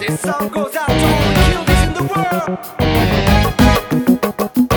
This song goes out to all the killers in the world.